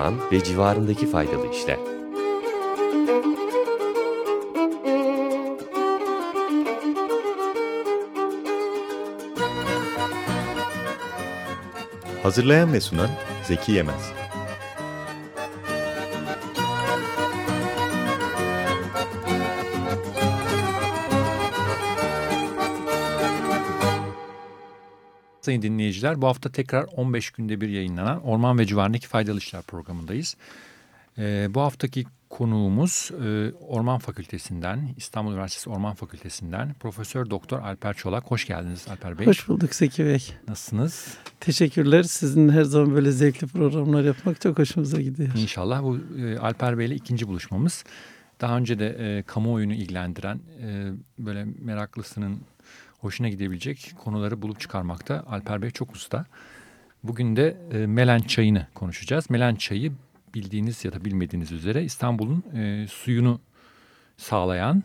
orman ve civarındaki faydalı işler. Hazırlayan ve sunan Zeki Yemez. Sayın dinleyiciler bu hafta tekrar 15 günde bir yayınlanan Orman ve Civarındaki Faydalı İşler programındayız. Ee, bu haftaki konuğumuz e, Orman Fakültesinden, İstanbul Üniversitesi Orman Fakültesinden Profesör Doktor Alper Çolak. Hoş geldiniz Alper Bey. Hoş bulduk Zeki Bey. Nasılsınız? Teşekkürler. Sizin her zaman böyle zevkli programlar yapmak çok hoşumuza gidiyor. İnşallah bu e, Alper Bey ile ikinci buluşmamız. Daha önce de e, kamuoyunu ilgilendiren e, böyle meraklısının hoşuna gidebilecek konuları bulup çıkarmakta Alper Bey çok usta. Bugün de e, Melen çayını konuşacağız. Melen çayı bildiğiniz ya da bilmediğiniz üzere İstanbul'un e, suyunu sağlayan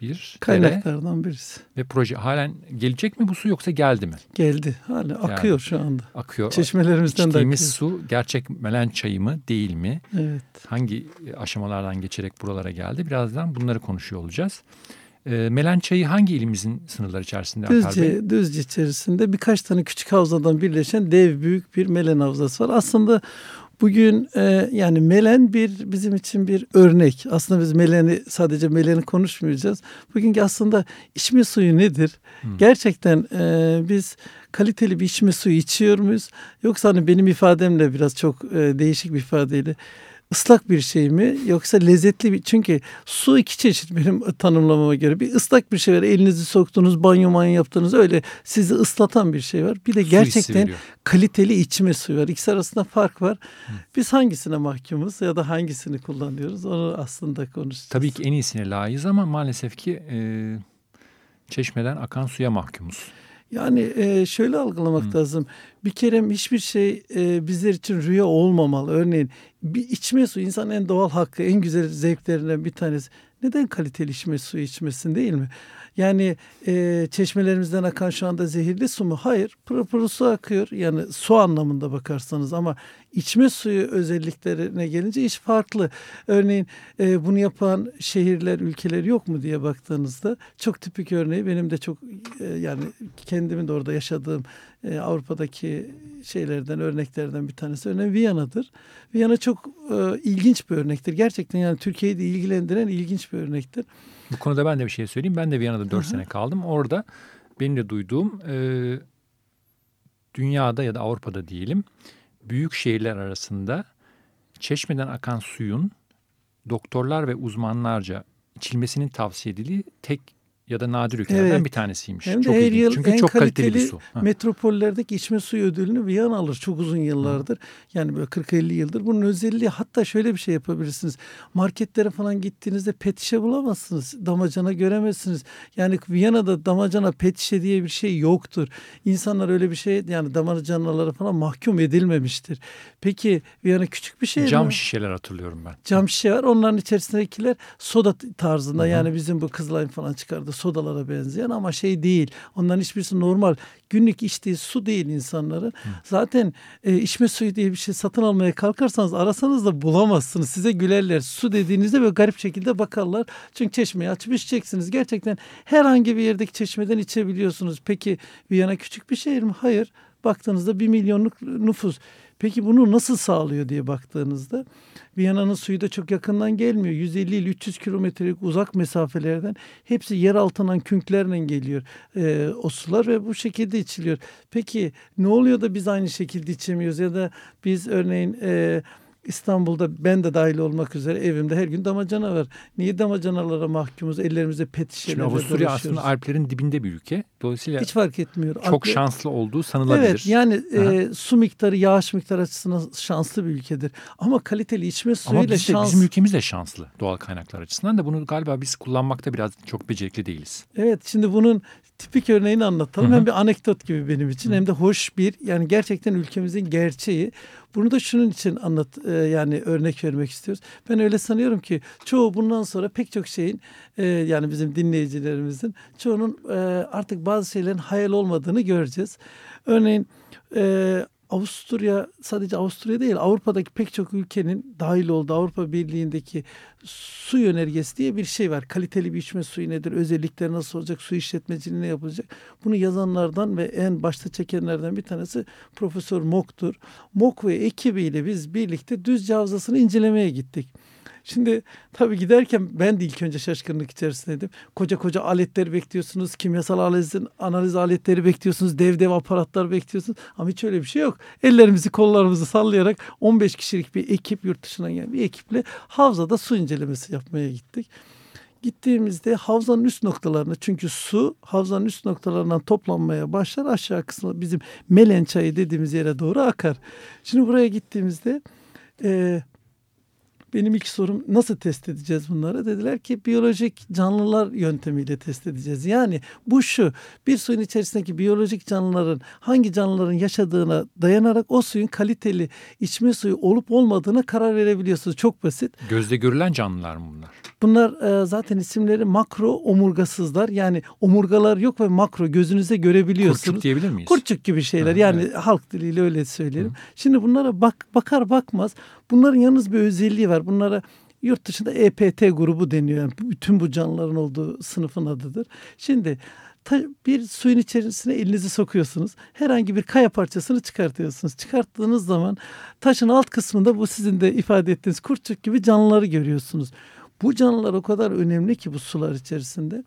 bir kaynaklardan birisi. Ve proje halen gelecek mi bu su yoksa geldi mi? Geldi. Hala akıyor yani, şu anda. Akıyor. Çeşmelerimizden de akıyor. su gerçek melen çayı mı değil mi? Evet. Hangi aşamalardan geçerek buralara geldi? Birazdan bunları konuşuyor olacağız. E, Melen çayı hangi ilimizin sınırları içerisinde? Düzce, Düzce içerisinde birkaç tane küçük havzadan birleşen dev büyük bir Melen havzası var. Aslında Bugün e, yani Melen bir bizim için bir örnek. Aslında biz Melen'i sadece Melen'i konuşmayacağız. Bugünkü aslında içme suyu nedir? Hmm. Gerçekten e, biz kaliteli bir içme suyu içiyor muyuz? Yoksa hani benim ifademle biraz çok e, değişik bir ifadeyle ıslak bir şey mi yoksa lezzetli bir çünkü su iki çeşit benim tanımlamama göre bir ıslak bir şey var elinizi soktunuz banyo manyo yaptınız öyle sizi ıslatan bir şey var bir de gerçekten kaliteli içme suyu var ikisi arasında fark var Hı. biz hangisine mahkumuz ya da hangisini kullanıyoruz onu aslında konuşacağız. Tabii ki en iyisine layığız ama maalesef ki e, çeşmeden akan suya mahkumuz. Yani e, şöyle algılamak Hı. lazım. Bir kere hiçbir şey e, bizler için rüya olmamalı. Örneğin bir içme su insanın en doğal hakkı, en güzel zevklerinden bir tanesi. Neden kaliteli içme suyu içmesin değil mi? Yani e, çeşmelerimizden akan şu anda zehirli su mu? Hayır. Pırıl pırıl su akıyor. Yani su anlamında bakarsanız ama içme suyu özelliklerine gelince iş farklı. Örneğin e, bunu yapan şehirler, ülkeler yok mu diye baktığınızda çok tipik örneği benim de çok e, yani kendimin de orada yaşadığım e, Avrupa'daki şeylerden, örneklerden bir tanesi. Örneğin Viyana'dır. Viyana çok e, ilginç bir örnektir. Gerçekten yani Türkiye'yi de ilgilendiren ilginç bir örnektir. Bu konuda ben de bir şey söyleyeyim. Ben de Viyana'da dört sene kaldım. Orada benim de duyduğum e, dünyada ya da Avrupa'da diyelim büyük şehirler arasında çeşmeden akan suyun doktorlar ve uzmanlarca içilmesinin tavsiye edildiği tek ya da nadir ülkelerden evet. bir tanesiymiş. Hem de çok her ilginç. yıl Çünkü en çok kaliteli, bir su. Ha. metropollerdeki içme suyu ödülünü Viyana alır çok uzun yıllardır. Hı. Yani böyle 40-50 yıldır. Bunun özelliği hatta şöyle bir şey yapabilirsiniz. Marketlere falan gittiğinizde pet şişe bulamazsınız. Damacana göremezsiniz. Yani Viyana'da damacana pet şişe diye bir şey yoktur. İnsanlar öyle bir şey yani damacanalara falan mahkum edilmemiştir. Peki Viyana küçük bir şey Cam mi? şişeler hatırlıyorum ben. Cam şişe var. Onların içerisindekiler soda tarzında. Hı. Yani bizim bu Kızılay'ın falan çıkardı sodalara benzeyen ama şey değil. Onların hiçbirisi normal. Günlük içtiği su değil insanların. Hı. Zaten e, içme suyu diye bir şey satın almaya kalkarsanız arasanız da bulamazsınız. Size gülerler. Su dediğinizde böyle garip şekilde bakarlar. Çünkü çeşmeyi açıp içeceksiniz. Gerçekten herhangi bir yerdeki çeşmeden içebiliyorsunuz. Peki Viyana küçük bir şehir mi? Hayır. Baktığınızda bir milyonluk nüfus. Peki bunu nasıl sağlıyor diye baktığınızda Viyana'nın suyu da çok yakından gelmiyor. 150 ile 300 kilometrelik uzak mesafelerden hepsi yer altından künklerle geliyor e, o sular ve bu şekilde içiliyor. Peki ne oluyor da biz aynı şekilde içemiyoruz ya da biz örneğin e, İstanbul'da ben de dahil olmak üzere evimde her gün damacana var. Niye damacanalara mahkumuz? Ellerimizde pet şişelerle Şimdi Avusturya aslında Alplerin dibinde bir ülke. Dolayısıyla hiç fark etmiyor. Çok Alpler, şanslı olduğu sanılabilir. Evet yani e, su miktarı, yağış miktarı açısından şanslı bir ülkedir. Ama kaliteli içme suyuyla Ama biz de, şans... bizim ülkemiz de şanslı doğal kaynaklar açısından da bunu galiba biz kullanmakta biraz çok becerikli değiliz. Evet şimdi bunun tipik örneğini anlatalım. Hı hı. Hem bir anekdot gibi benim için hı. hem de hoş bir yani gerçekten ülkemizin gerçeği. Bunu da şunun için anlat e, yani örnek vermek istiyoruz. Ben öyle sanıyorum ki çoğu bundan sonra pek çok şeyin e, yani bizim dinleyicilerimizin çoğunun e, artık bazı şeylerin hayal olmadığını göreceğiz. Örneğin e, Avusturya sadece Avusturya değil Avrupa'daki pek çok ülkenin dahil olduğu Avrupa Birliği'ndeki su yönergesi diye bir şey var. Kaliteli bir içme suyu nedir? Özellikleri nasıl olacak? Su işletmeciliği ne yapılacak? Bunu yazanlardan ve en başta çekenlerden bir tanesi Profesör Mok'tur. Mok ve ekibiyle biz birlikte Düzce Havzası'nı incelemeye gittik. Şimdi tabii giderken ben de ilk önce şaşkınlık içerisindeydim. Koca koca aletler bekliyorsunuz. Kimyasal analizin, analiz aletleri bekliyorsunuz. Dev dev aparatlar bekliyorsunuz. Ama hiç öyle bir şey yok. Ellerimizi kollarımızı sallayarak 15 kişilik bir ekip yurt dışından gelen bir ekiple havzada su incelemesi yapmaya gittik. Gittiğimizde havzanın üst noktalarını çünkü su havzanın üst noktalarından toplanmaya başlar aşağı kısmı bizim Melen çayı dediğimiz yere doğru akar. Şimdi buraya gittiğimizde e, benim ilk sorum nasıl test edeceğiz bunları? Dediler ki biyolojik canlılar yöntemiyle test edeceğiz. Yani bu şu bir suyun içerisindeki biyolojik canlıların hangi canlıların yaşadığına dayanarak o suyun kaliteli içme suyu olup olmadığına karar verebiliyorsunuz. Çok basit. Gözde görülen canlılar mı bunlar? Bunlar e, zaten isimleri makro omurgasızlar. Yani omurgalar yok ve makro gözünüze görebiliyorsunuz. Kurçuk diyebilir miyiz? Kurçuk gibi şeyler. Ha, yani evet. halk diliyle öyle söyleyelim. Hı. Şimdi bunlara bak bakar bakmaz bunların yalnız bir özelliği var. Bunlara yurt dışında EPT grubu deniyor. Yani bütün bu canlıların olduğu sınıfın adıdır. Şimdi bir suyun içerisine elinizi sokuyorsunuz. Herhangi bir kaya parçasını çıkartıyorsunuz. Çıkarttığınız zaman taşın alt kısmında bu sizin de ifade ettiğiniz kurçuk gibi canlıları görüyorsunuz. Bu canlılar o kadar önemli ki bu sular içerisinde.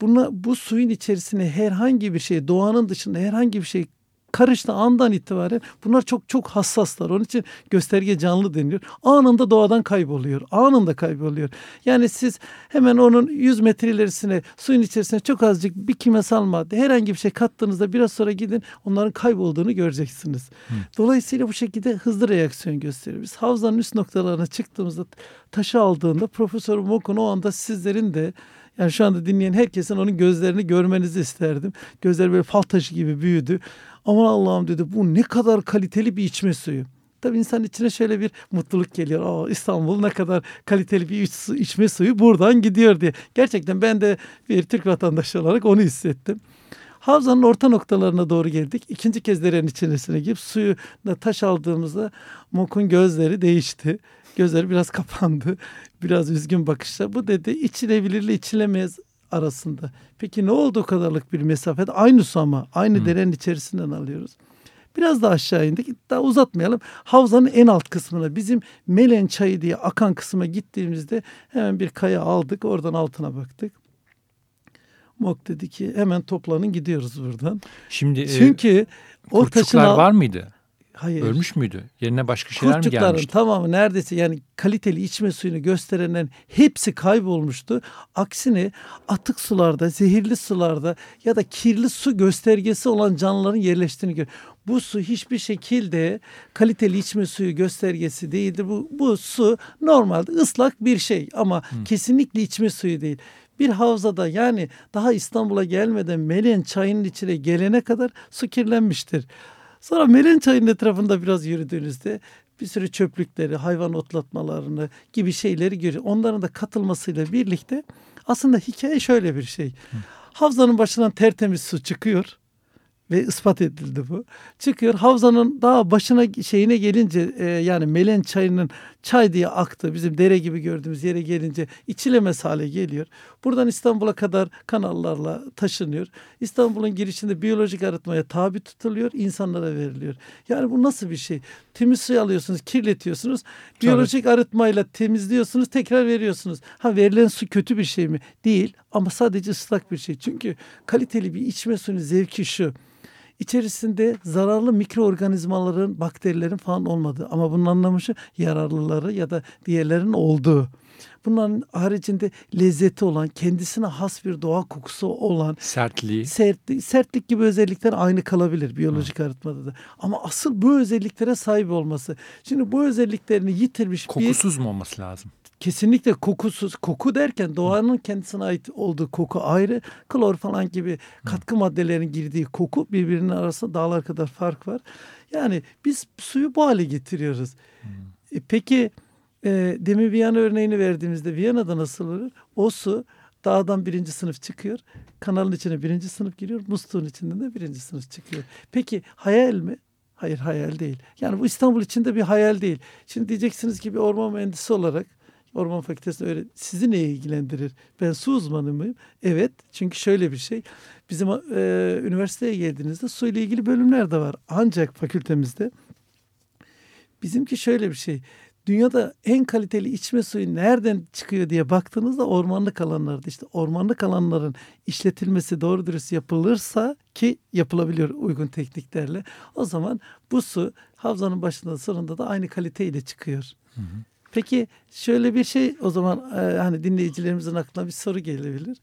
Buna, bu suyun içerisine herhangi bir şey, doğanın dışında herhangi bir şey karıştığı andan itibaren bunlar çok çok hassaslar. Onun için gösterge canlı deniliyor. Anında doğadan kayboluyor. Anında kayboluyor. Yani siz hemen onun 100 metre ilerisine suyun içerisine çok azıcık bir kimyasal madde herhangi bir şey kattığınızda biraz sonra gidin onların kaybolduğunu göreceksiniz. Hı. Dolayısıyla bu şekilde hızlı reaksiyon gösteriyor. Biz havzanın üst noktalarına çıktığımızda taşı aldığında Profesör Mokun o anda sizlerin de yani şu anda dinleyen herkesin onun gözlerini görmenizi isterdim. Gözler böyle fal taşı gibi büyüdü. Aman Allah'ım dedi bu ne kadar kaliteli bir içme suyu. Tabii insan içine şöyle bir mutluluk geliyor. Aa, İstanbul ne kadar kaliteli bir iç, içme suyu buradan gidiyor diye. Gerçekten ben de bir Türk vatandaşı olarak onu hissettim. Havzanın orta noktalarına doğru geldik. İkinci kez derenin içerisine girip suyu da taş aldığımızda Mok'un gözleri değişti. Gözleri biraz kapandı. Biraz üzgün bakışla. Bu dedi içilebilirle içilemez arasında. Peki ne oldu o kadarlık bir mesafede? Aynı su ama aynı hmm. derenin içerisinden alıyoruz. Biraz daha aşağı indik. Daha uzatmayalım. Havzanın en alt kısmına bizim Melen çayı diye akan kısma gittiğimizde hemen bir kaya aldık. Oradan altına baktık. Mok dedi ki hemen toplanın gidiyoruz buradan. Şimdi Çünkü e, o taşın var mıydı? Hayır. Ölmüş müydü? Yerine başka şeyler mi gelmişti? tamamı neredeyse yani kaliteli içme suyunu gösterenlerin hepsi kaybolmuştu. Aksine atık sularda, zehirli sularda ya da kirli su göstergesi olan canlıların yerleştiğini gör. Bu su hiçbir şekilde kaliteli içme suyu göstergesi değildir. Bu, bu su normalde ıslak bir şey ama hmm. kesinlikle içme suyu değil bir havzada yani daha İstanbul'a gelmeden Melen çayının içine gelene kadar su kirlenmiştir. Sonra Melen çayının etrafında biraz yürüdüğünüzde bir sürü çöplükleri, hayvan otlatmalarını gibi şeyleri görüyor. Onların da katılmasıyla birlikte aslında hikaye şöyle bir şey. Havzanın başından tertemiz su çıkıyor ve ispat edildi bu. Çıkıyor havzanın daha başına şeyine gelince e, yani Melen çayının çay diye aktı bizim dere gibi gördüğümüz yere gelince içilemez hale geliyor. Buradan İstanbul'a kadar kanallarla taşınıyor. İstanbul'un girişinde biyolojik arıtmaya tabi tutuluyor, insanlara veriliyor. Yani bu nasıl bir şey? Temiz suyu alıyorsunuz, kirletiyorsunuz. Biyolojik Tabii. arıtmayla temizliyorsunuz, tekrar veriyorsunuz. Ha verilen su kötü bir şey mi? Değil ama sadece ıslak bir şey. Çünkü kaliteli bir içme suyunun zevki şu içerisinde zararlı mikroorganizmaların, bakterilerin falan olmadığı ama bunun anlamı şu yararlıları ya da diğerlerin olduğu. Bunların haricinde lezzeti olan, kendisine has bir doğa kokusu olan sertliği, sertlik, sertlik gibi özellikler aynı kalabilir biyolojik Hı. arıtmada da. Ama asıl bu özelliklere sahip olması. Şimdi bu özelliklerini yitirmiş Kokusuz bir Kokusuz mu olması lazım? Kesinlikle kokusuz. Koku derken doğanın kendisine ait olduğu koku ayrı. Klor falan gibi katkı maddelerin girdiği koku birbirinin arasında dağlar kadar fark var. Yani biz suyu bu hale getiriyoruz. E, peki e, demin Viyana örneğini verdiğimizde Viyana'da nasıl olur? O su dağdan birinci sınıf çıkıyor. Kanalın içine birinci sınıf giriyor. Musluğun içinden de birinci sınıf çıkıyor. Peki hayal mi? Hayır hayal değil. Yani bu İstanbul için de bir hayal değil. Şimdi diyeceksiniz ki bir orman mühendisi olarak orman fakültesi öyle sizi neye ilgilendirir? Ben su uzmanı mıyım? Evet. Çünkü şöyle bir şey. Bizim e, üniversiteye geldiğinizde su ile ilgili bölümler de var. Ancak fakültemizde bizimki şöyle bir şey. Dünyada en kaliteli içme suyu nereden çıkıyor diye baktığınızda ormanlık alanlarda işte ormanlık alanların işletilmesi doğru dürüst yapılırsa ki yapılabiliyor uygun tekniklerle o zaman bu su havzanın başında sonunda da aynı kaliteyle çıkıyor. Hı hı. Peki şöyle bir şey o zaman e, hani dinleyicilerimizin aklına bir soru gelebilir.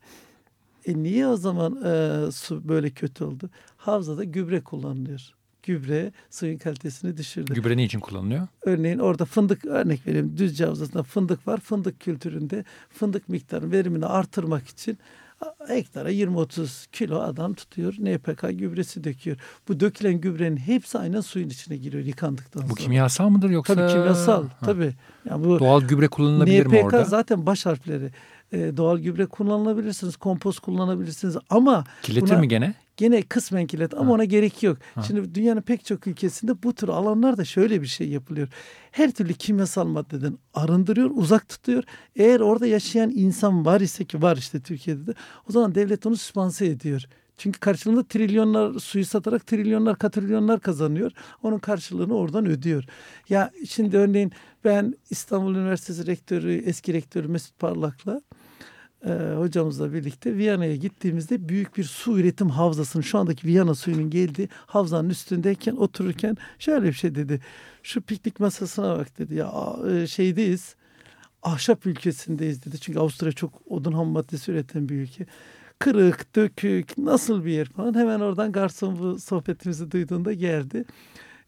E niye o zaman e, su böyle kötü oldu? Havzada gübre kullanılıyor gübre suyun kalitesini düşürdü. Gübre ne için kullanılıyor? Örneğin orada fındık örnek vereyim Düzce Havzası'nda fındık var. Fındık kültüründe fındık miktarının verimini artırmak için hektara 20-30 kilo adam tutuyor. NPK gübresi döküyor. Bu dökülen gübrenin hepsi aynen suyun içine giriyor yıkandıktan sonra. Bu kimyasal mıdır yoksa? Tabii kimyasal. Ha. Tabii. Yani bu Doğal gübre kullanılabilir NPK mi orada? NPK zaten baş harfleri. Ee, doğal gübre kullanılabilirsiniz, kompost kullanabilirsiniz ama Kiletir buna, mi gene? Gene kısmen kilit ama ha. ona gerek yok. Ha. Şimdi dünyanın pek çok ülkesinde bu tür alanlarda şöyle bir şey yapılıyor. Her türlü kimyasal maddeden arındırıyor, uzak tutuyor. Eğer orada yaşayan insan var ise ki var işte Türkiye'de de o zaman devlet onu süspanse ediyor. Çünkü karşılığında trilyonlar suyu satarak trilyonlar katrilyonlar kazanıyor. Onun karşılığını oradan ödüyor. Ya şimdi örneğin ben İstanbul Üniversitesi rektörü, eski rektörü Mesut Parlak'la e, hocamızla birlikte Viyana'ya gittiğimizde büyük bir su üretim havzasının şu andaki Viyana suyunun geldiği havzanın üstündeyken otururken şöyle bir şey dedi. Şu piknik masasına bak dedi ya e, şeydeyiz ahşap ülkesindeyiz dedi. Çünkü Avusturya çok odun ham maddesi üreten bir ülke. Kırık, dökük, nasıl bir yer falan. Hemen oradan garson bu sohbetimizi duyduğunda geldi.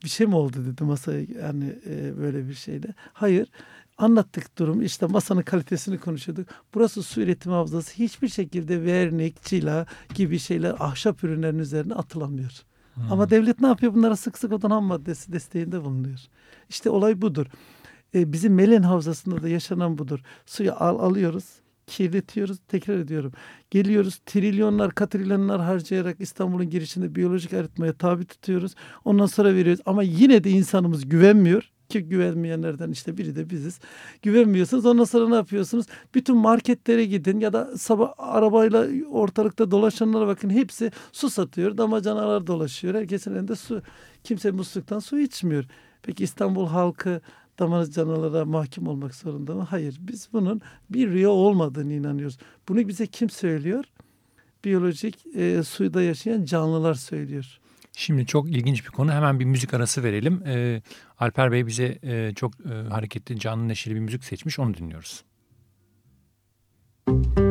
Bir şey mi oldu dedi masaya yani e, böyle bir şeyle. Hayır anlattık durum. İşte masanın kalitesini konuşuyorduk. Burası su üretim havzası. Hiçbir şekilde vernik, cila gibi şeyler ahşap ürünlerin üzerine atılamıyor. Hmm. Ama devlet ne yapıyor? Bunlara sık sık odun ham maddesi desteğinde bulunuyor. İşte olay budur. Ee, bizim Melen Havzası'nda da yaşanan budur. Suyu al, alıyoruz, kirletiyoruz, tekrar ediyorum. Geliyoruz trilyonlar, katrilyonlar harcayarak İstanbul'un girişinde biyolojik arıtmaya tabi tutuyoruz. Ondan sonra veriyoruz. Ama yine de insanımız güvenmiyor ki güvenmeyenlerden işte biri de biziz. Güvenmiyorsunuz. Ondan sonra ne yapıyorsunuz? Bütün marketlere gidin ya da sabah arabayla ortalıkta dolaşanlara bakın. Hepsi su satıyor. Damacanalar dolaşıyor. Herkesin elinde su. Kimse musluktan su içmiyor. Peki İstanbul halkı damacanalara mahkum olmak zorunda mı? Hayır. Biz bunun bir rüya olmadığını inanıyoruz. Bunu bize kim söylüyor? Biyolojik e, suyda yaşayan canlılar söylüyor. Şimdi çok ilginç bir konu. Hemen bir müzik arası verelim. Ee, Alper Bey bize e, çok e, hareketli, canlı, neşeli bir müzik seçmiş. Onu dinliyoruz. Müzik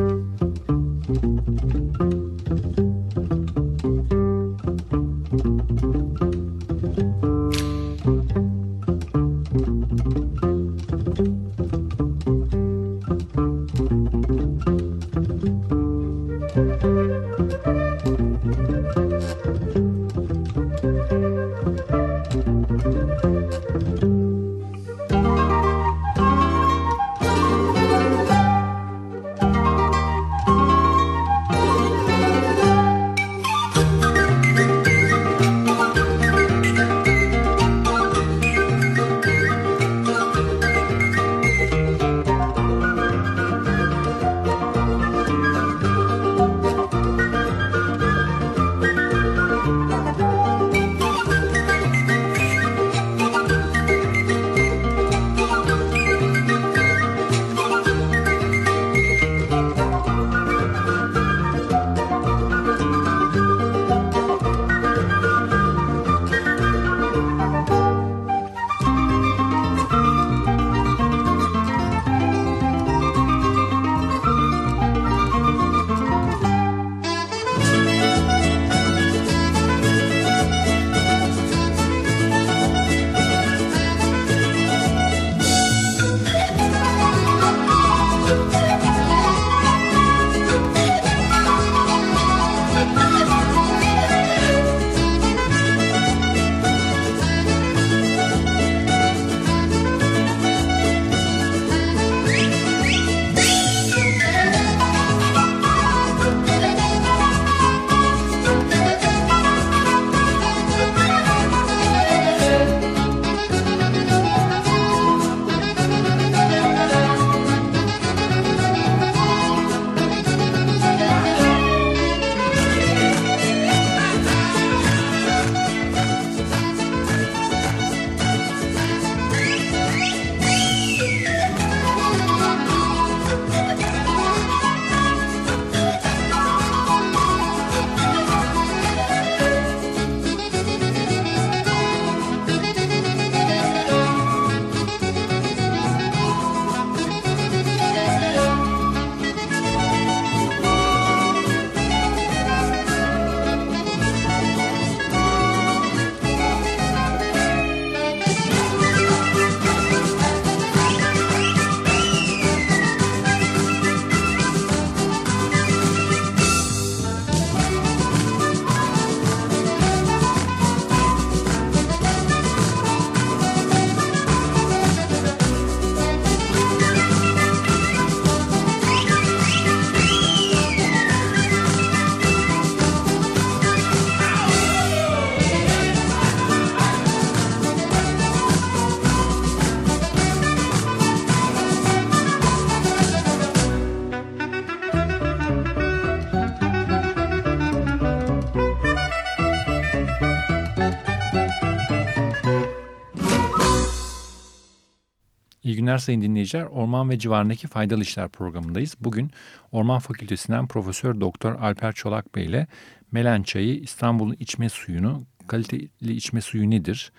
günler sayın dinleyiciler. Orman ve civarındaki faydalı işler programındayız. Bugün Orman Fakültesinden Profesör Doktor Alper Çolak Bey ile Melen çayı, İstanbul'un içme suyunu, kaliteli içme suyu nedir?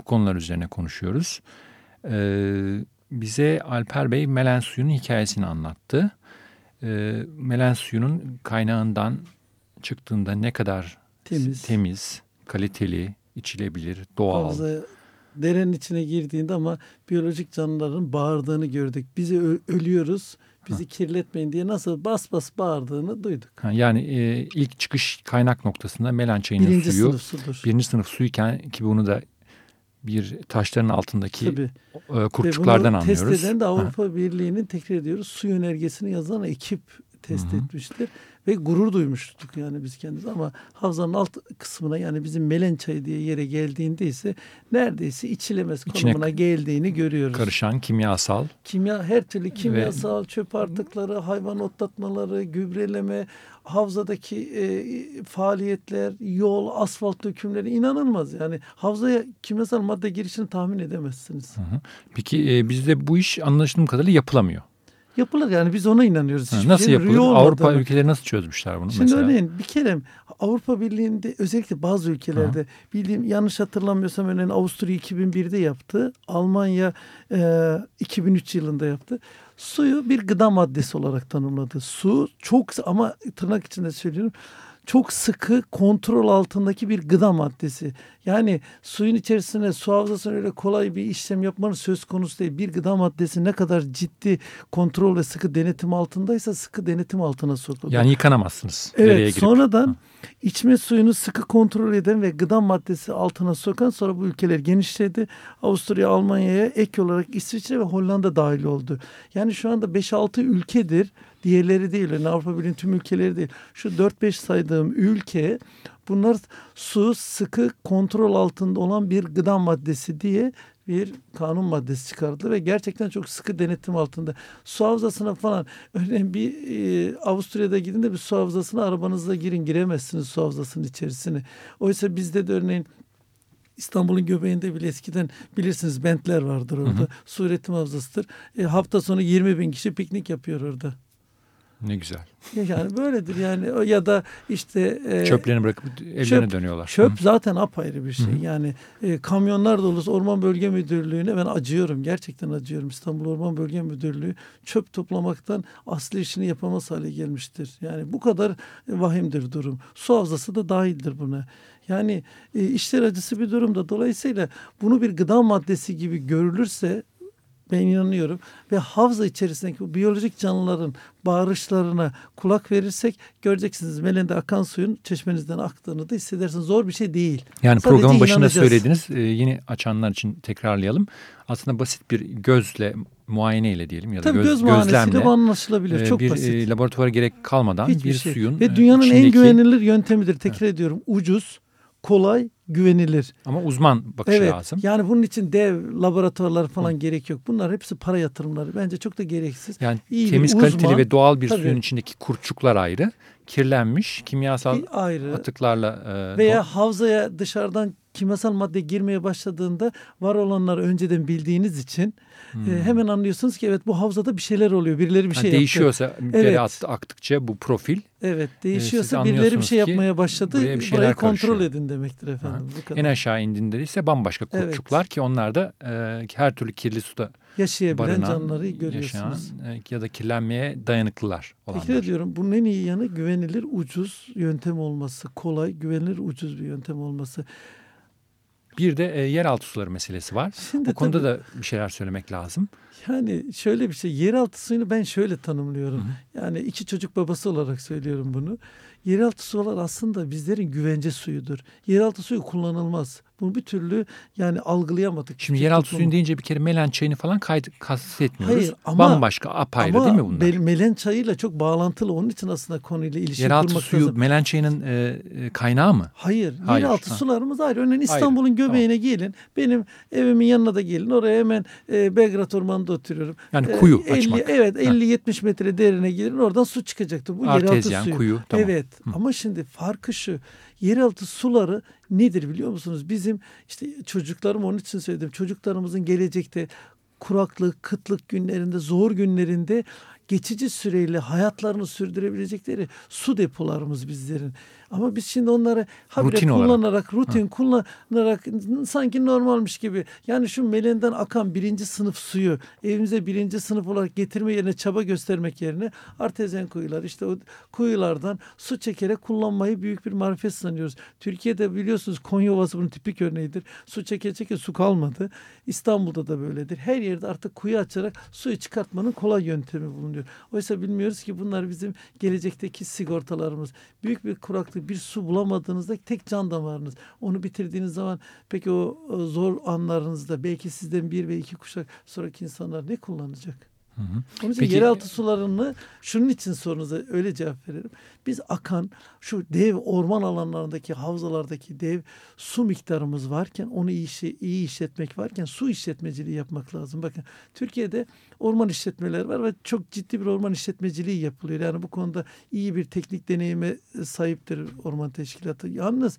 Bu konular üzerine konuşuyoruz. Ee, bize Alper Bey Melen suyunun hikayesini anlattı. Ee, Melen suyunun kaynağından çıktığında ne kadar Temiz. temiz, kaliteli, içilebilir, doğal. Havza derenin içine girdiğinde ama biyolojik canlıların bağırdığını gördük. Bizi ölüyoruz, bizi kirletmeyin diye nasıl bas bas bağırdığını duyduk. Ha, yani e, ilk çıkış kaynak noktasında Melen çayının Birinci suyu, sınıf sudur. birinci sınıf suyken ki bunu da bir taşların altındaki Tabii. e, kurtçuklardan anlıyoruz. test eden de Ha. Avrupa Birliği'nin tekrar ediyoruz su yönergesini yazan ekip test Hı hı. etmiştir. Ve gurur duymuştuk yani biz kendimiz ama havzanın alt kısmına yani bizim Melen çayı diye yere geldiğinde ise neredeyse içilemez İçine konumuna geldiğini görüyoruz. Karışan kimyasal Kimya her türlü kimyasal çöp artıkları, hayvan otlatmaları, gübreleme, havzadaki e, faaliyetler, yol, asfalt dökümleri inanılmaz. Yani havzaya kimyasal madde girişini tahmin edemezsiniz. Hı hı. Peki e, bizde bu iş anlaşıldığım kadarıyla yapılamıyor. Yapılır yani biz ona inanıyoruz. Hiçbir nasıl şeyin yapılır? Avrupa olmadığını. ülkeleri nasıl çözmüşler bunu Şimdi mesela? örneğin bir kere Avrupa Birliği'nde özellikle bazı ülkelerde bildiğim yanlış hatırlamıyorsam örneğin Avusturya 2001'de yaptı. Almanya e, 2003 yılında yaptı. Suyu bir gıda maddesi olarak tanımladı. Su çok ama tırnak içinde söylüyorum çok sıkı kontrol altındaki bir gıda maddesi. Yani suyun içerisine su havzasına öyle kolay bir işlem yapmanın söz konusu değil. Bir gıda maddesi ne kadar ciddi kontrol ve sıkı denetim altındaysa sıkı denetim altına sokulur. Yani yıkanamazsınız. Evet sonradan içme suyunu sıkı kontrol eden ve gıda maddesi altına sokan sonra bu ülkeler genişledi. Avusturya, Almanya'ya ek olarak İsviçre ve Hollanda dahil oldu. Yani şu anda 5-6 ülkedir. Diğerleri değil. Yani Avrupa Birliği'nin tüm ülkeleri değil. Şu 4-5 saydığım ülke bunlar su sıkı kontrol altında olan bir gıda maddesi diye bir kanun maddesi çıkardı ve gerçekten çok sıkı denetim altında. Su havzasına falan örneğin bir e, Avusturya'da gidin de bir su havzasına arabanızla girin giremezsiniz su havzasının içerisine. Oysa bizde de örneğin İstanbul'un göbeğinde bile eskiden bilirsiniz bentler vardır orada. Hı hı. Su üretim havzasıdır. E, hafta sonu 20 bin kişi piknik yapıyor orada. Ne güzel. Yani böyledir yani ya da işte e, Çöplerini bırakıp evlerine çöp- dönüyorlar. Çöp Hı. zaten apayrı bir şey. Hı. Yani e, kamyonlar dolusu Orman Bölge Müdürlüğü'ne ben acıyorum. Gerçekten acıyorum. İstanbul Orman Bölge Müdürlüğü çöp toplamaktan asli işini yapamaz hale gelmiştir. Yani bu kadar vahimdir durum. Su havzası da dahildir buna. Yani e, işler acısı bir durumda. Dolayısıyla bunu bir gıda maddesi gibi görülürse ben inanıyorum ve havza içerisindeki bu biyolojik canlıların bağırışlarına kulak verirsek göreceksiniz melende akan suyun çeşmenizden aktığını da hissedersiniz. Zor bir şey değil. Yani Sadece programın başında söylediniz. e, yeni açanlar için tekrarlayalım. Aslında basit bir gözle muayeneyle diyelim ya da Tabii göz, göz gözlemle bu anlaşılabilir. e, Çok bir basit. e, laboratuvara gerek kalmadan Hiçbir bir şey. suyun Ve e, dünyanın en içindeki- güvenilir yöntemidir. Tekrar ediyorum. Ucuz, kolay, güvenilir. ama uzman bakışı evet. lazım. Yani bunun için dev laboratuvarlar falan gerek yok. Bunlar hepsi para yatırımları. Bence çok da gereksiz. Yani İyi bir temiz uzman, kaliteli ve doğal bir tabii. suyun içindeki kurtçuklar ayrı, kirlenmiş kimyasal Bir ayrı. atıklarla e, Veya havzaya dışarıdan kimyasal madde girmeye başladığında var olanları önceden bildiğiniz için Hmm. e, hemen anlıyorsunuz ki evet bu havzada bir şeyler oluyor. Birileri bir şey yaptı. değişiyorsa Evet. deri at- aktıkça bu profil Evet siz değişiyorsa birileri bir şey yapmaya başladı. buraya bir Burayı kontrol karışıyor. edin demektir efendim. Bu kadar. en aşağı indiğinde ise bambaşka Evet. kurtçuklar ki onlar da e, her türlü kirli suda Yaşayabilen barınan, canlıları yaşayan görüyorsunuz. e, ya da kirlenmeye dayanıklılar olanlar. Tekrar ediyorum bunun en iyi yanı güvenilir ucuz yöntem olması. Kolay güvenilir ucuz bir yöntem olması. Bir de e, yeraltı suları meselesi var. Şimdi Bu konuda tabii- da bir şeyler söylemek lazım. Yani şöyle bir şey yeraltı suyunu ben şöyle tanımlıyorum. Hı Yani iki çocuk babası olarak söylüyorum bunu. Yeraltı sular aslında bizlerin güvence suyudur. Yeraltı suyu kullanılmaz. Bunu bir türlü yani algılayamadık. Şimdi yeraltı toplumu. suyun deyince bir kere melen çayını falan kaydı, kastetmiyoruz. Hayır, ama- Bambaşka apayrı Ama değil mi bunlar? Bel- Melen çayıyla çok bağlantılı. Onun için aslında konuyla ilişki yeraltı kurmak suyu lazım. melen çayının e, e, kaynağı mı? Hayır, Hayır, yeraltı ha. sularımız ayrı. Örneğin İstanbul'un göbeğine gelin. Benim evimin yanına da gelin. Oraya hemen e, Belgrad Ormanı'nda oturuyorum. Yani E, kuyu 50, açmak. Evet 50-70 metre derine girin. Oradan su çıkacaktır. Bu yeraltı Artezyen, suyu. kuyu. Tamam. Evet ama şimdi farkı şu. Yeraltı suları nedir biliyor musunuz? Bizim işte çocuklarım onun için söyledim. Çocuklarımızın gelecekte kuraklık, kıtlık günlerinde, zor günlerinde geçici süreyle hayatlarını sürdürebilecekleri su depolarımız bizlerin. Ama biz şimdi onları habire Rutin kullanarak, olarak. rutin kullanarak sanki normalmiş gibi. Yani şu melenden akan birinci sınıf suyu evimize birinci sınıf olarak getirme yerine çaba göstermek yerine artezyen kuyular işte o kuyulardan su çekerek kullanmayı büyük bir marifet sanıyoruz. Türkiye'de biliyorsunuz Konya Ovası bunun tipik örneğidir. Su çeke çeke su kalmadı. İstanbul'da da böyledir. Her yerde artık kuyu açarak suyu çıkartmanın kolay yöntemi bulunuyor. Oysa bilmiyoruz ki bunlar bizim gelecekteki sigortalarımız. Büyük bir kuraklık bir su bulamadığınızda tek can damarınız. Onu bitirdiğiniz zaman peki o, o zor anlarınızda belki sizden bir ve iki kuşak sonraki insanlar ne kullanacak? Hı hı. Onun için Peki- yeraltı sularını şunun için sorunuza öyle cevap veririm. Biz akan şu dev orman alanlarındaki havzalardaki dev su miktarımız varken onu iyi, işi- iyi işletmek varken su işletmeciliği yapmak lazım. Bakın Türkiye'de orman işletmeleri var ve çok ciddi bir orman işletmeciliği yapılıyor. Yani bu konuda iyi bir teknik deneyime sahiptir orman teşkilatı. Yalnız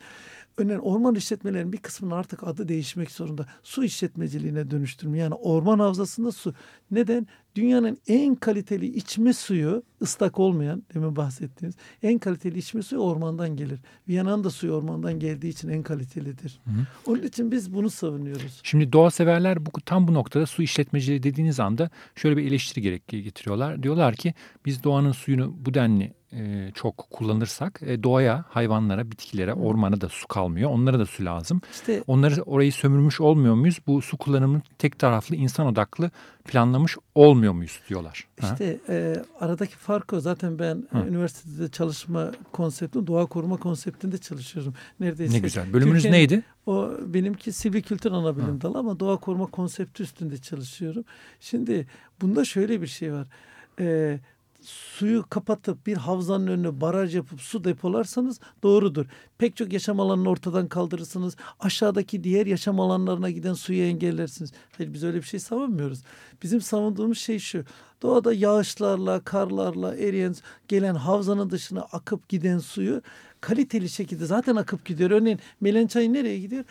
önemli orman işletmelerinin bir kısmının artık adı değişmek zorunda. Su işletmeciliğine dönüştürme. Yani orman havzasında su. Neden? Dünyanın en kaliteli içme suyu ıslak olmayan demin bahsettiğiniz en kaliteli içme suyu ormandan gelir. Viyana'nın da suyu ormandan geldiği için en kalitelidir. Onun için biz bunu savunuyoruz. Şimdi doğa severler bu, tam bu noktada su işletmeciliği dediğiniz anda şöyle bir eleştiri gerek getiriyorlar. Diyorlar ki biz doğanın suyunu bu denli e, çok kullanırsak e, doğaya, hayvanlara, bitkilere, ormana da su kalmıyor. Onlara da su lazım. İşte Onları orayı sömürmüş olmuyor muyuz? Bu su kullanımını tek taraflı, insan odaklı planlamış olmuyor muyuz diyorlar. Ha? İşte e, aradaki fark o. Zaten ben Hı. üniversitede çalışma konseptinde, doğa koruma konseptinde çalışıyorum. Neredeyse. Ne güzel. Bölümünüz neydi? O benimki silvikültür ana bilim dalı ama doğa koruma konsepti üstünde çalışıyorum. Şimdi bunda şöyle bir şey var. Ee, suyu kapatıp bir havzanın önüne baraj yapıp su depolarsanız doğrudur. Pek çok yaşam alanını ortadan kaldırırsınız. Aşağıdaki diğer yaşam alanlarına giden suyu engellersiniz. Hayır biz öyle bir şey savunmuyoruz. Bizim savunduğumuz şey şu. Doğada yağışlarla, karlarla eriyen gelen havzanın dışına akıp giden suyu kaliteli şekilde zaten akıp gidiyor. Örneğin Melen çayı nereye gidiyor?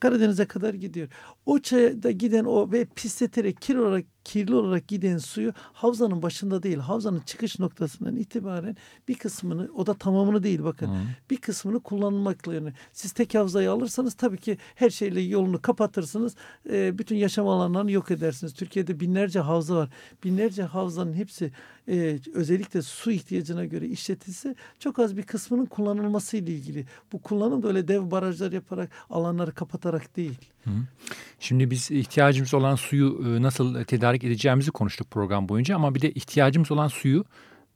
Karadeniz'e kadar gidiyor. O çayda giden o ve pisleterek kirli olarak, kirli olarak giden suyu havzanın başında değil, havzanın çıkış noktasından itibaren bir kısmını, o da tamamını değil bakın, Hı. bir kısmını kullanmakla yani. Siz tek havzayı alırsanız tabii ki her şeyle yolunu kapatırsınız. e, bütün yaşam alanlarını yok edersiniz. Türkiye'de binlerce havza var. Binlerce havzanın hepsi e, özellikle su ihtiyacına göre işletilse çok az bir kısmının kullanılması ile ilgili. Bu kullanım da öyle dev barajlar yaparak alanları kapatarak değil. Şimdi biz ihtiyacımız olan suyu e, nasıl tedarik edeceğimizi konuştuk program boyunca ama bir de ihtiyacımız olan suyu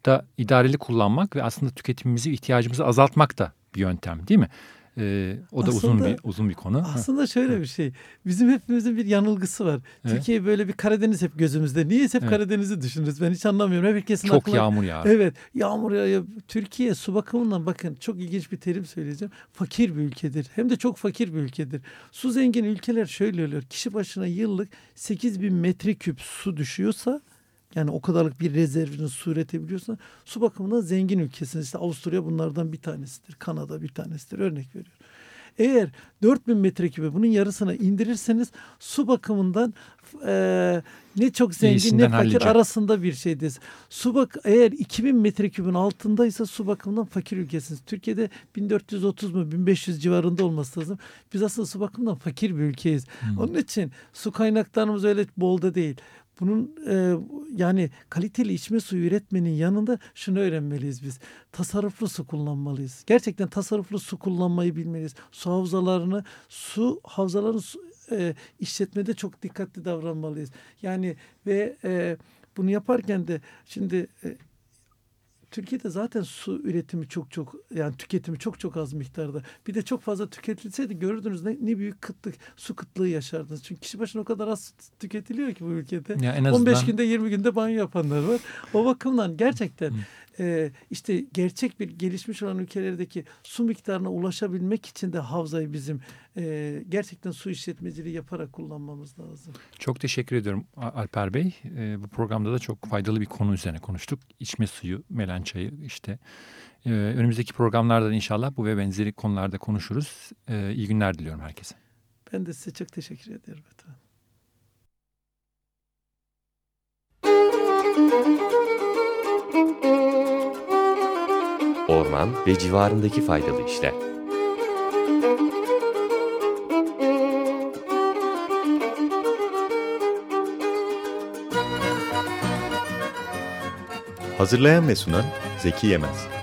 da idareli kullanmak ve aslında tüketimimizi, ihtiyacımızı azaltmak da bir yöntem değil mi? E, o da uzun Aslında- bir uzun bir konu. Aslında şöyle bir şey. Bizim hepimizin bir yanılgısı var. Evet. Türkiye böyle bir Karadeniz hep gözümüzde. Niye hep Evet. Karadeniz'i düşünürüz? Ben hiç anlamıyorum. Herkesin Çok aklına... yağmur yağar. Evet yağmur yağıyor. Türkiye su bakımından bakın çok ilginç bir terim söyleyeceğim. Fakir bir ülkedir. Hem de çok fakir bir ülkedir. Su zengin ülkeler şöyle oluyor. Kişi başına yıllık 8 bin metreküp su düşüyorsa yani o kadarlık bir rezervini su üretebiliyorsa su bakımından zengin ülkesiniz. İşte Avusturya bunlardan bir tanesidir. Kanada bir tanesidir. Örnek veriyorum. Eğer 4000 metreküpü bunun yarısına indirirseniz su bakımından e, ne çok zengin İyisinden ne fakir halledecek. arasında bir şeydeyiz. Su bak eğer 2000 metreküpün altındaysa su bakımından fakir ülkesiniz. Türkiye'de 1430 mu 1500 civarında olması lazım. Biz aslında su bakımından fakir bir ülkeyiz. Hmm. Onun için su kaynaklarımız öyle bol da değil. Bunun e, yani kaliteli içme suyu üretmenin yanında şunu öğrenmeliyiz biz. Tasarruflu su kullanmalıyız. Gerçekten tasarruflu su kullanmayı bilmeliyiz. Su havzalarını, su havzalarını su, e, işletmede çok dikkatli davranmalıyız. Yani ve e, bunu yaparken de şimdi e, Türkiye'de zaten su üretimi çok çok yani tüketimi çok çok az miktarda. Bir de çok fazla tüketilseydi görürdünüz ne, ne büyük kıtlık, su kıtlığı yaşardınız. Çünkü kişi başına o kadar az tüketiliyor ki bu ülkede. Ya en azından 15 günde 20 günde banyo yapanlar var. O bakımdan gerçekten e, işte gerçek bir gelişmiş olan ülkelerdeki su miktarına ulaşabilmek için de havzayı bizim e, gerçekten su işletmeciliği yaparak kullanmamız lazım. Çok teşekkür ediyorum Al- Alper Bey. Ee, bu programda da çok faydalı bir konu üzerine konuştuk. İçme suyu, melen çayı işte. Ee, önümüzdeki programlarda da inşallah bu ve benzeri konularda konuşuruz. Ee, iyi günler diliyorum herkese. Ben de size çok teşekkür ederim efendim. Orman ve civarındaki faydalı işler. Hazırlayan ve sunan Zeki Yemez.